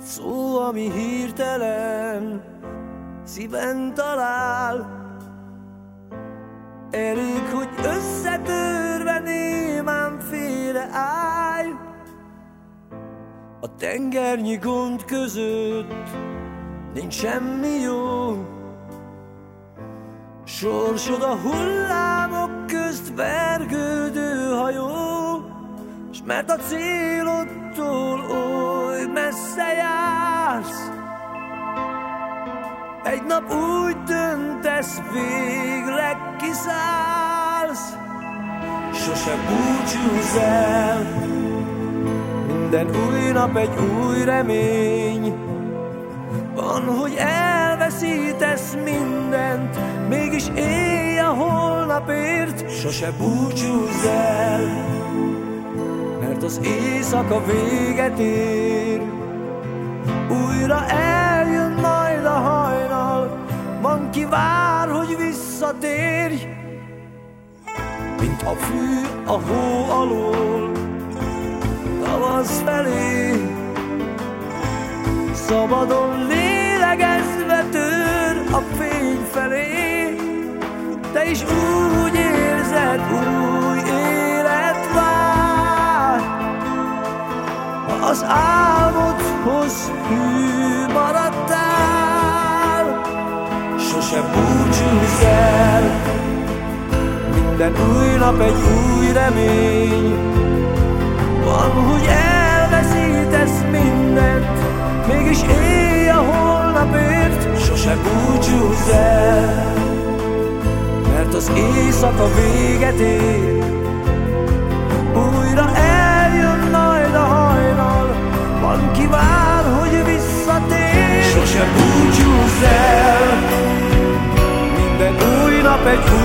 Egy szó, ami hirtelen szíven talál, Elég, hogy összetörve némán félre állj. A tengernyi gond között nincs semmi jó. Sorsod a hullámok közt vergődő hajó S mert a célodtól oly messze jársz nap úgy döntesz végleg kiszállsz. Sose búcsúz el. Minden új nap egy új remény. Van, hogy elveszítesz mindent Mégis élj a holnapért. Sose búcsúz el Mert az éjszaka véget ér. Újra hajnal Ki vár, hogy visszatérj Mint a fű a hó alól. Tavasz felé Szabadon lélegezve tör a fény felé. Te is úgy érzed, új élet vár. Az álmodhoz hű maradtál Minden új nap egy új remény. Van, hogy elveszítesz mindent Mégis élj a holnapért Sose búcsúzz el. Mert az éjszaka véget ér Újra eljön majd a hajnal Van ki vár, hogy visszatér. Sose búcsúzz el. Minden új nap egy új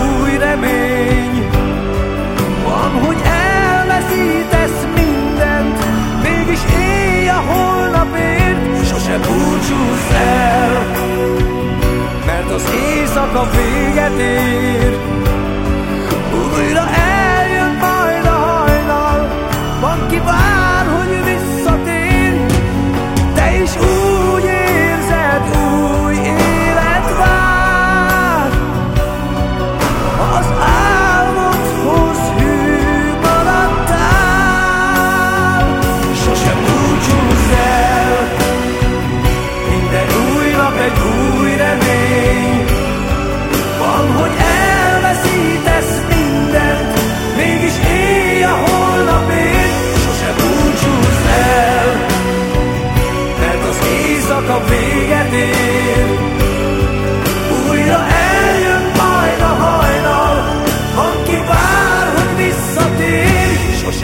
éjszaka véget ér. Újra eljön majd a hajnal Van ki vár, hogy visszatér. Te is úgy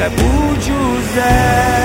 Jabu José.